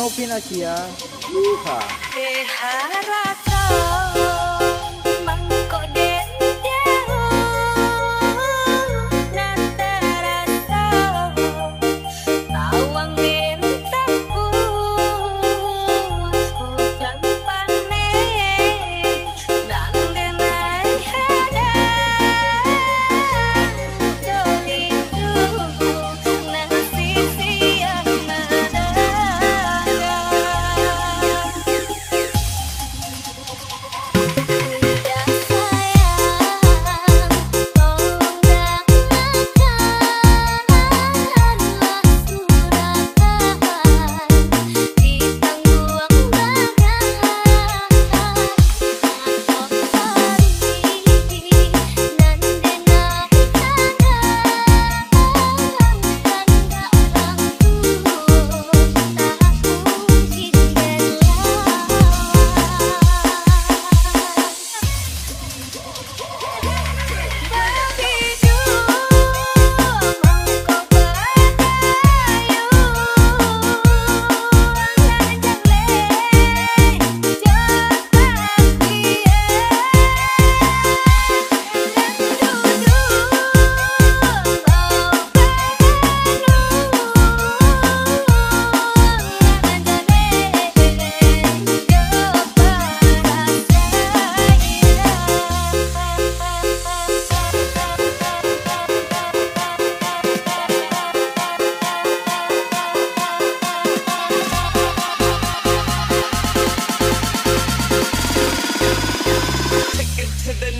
นกพินาเคียนี่ค่ะ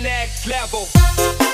next level.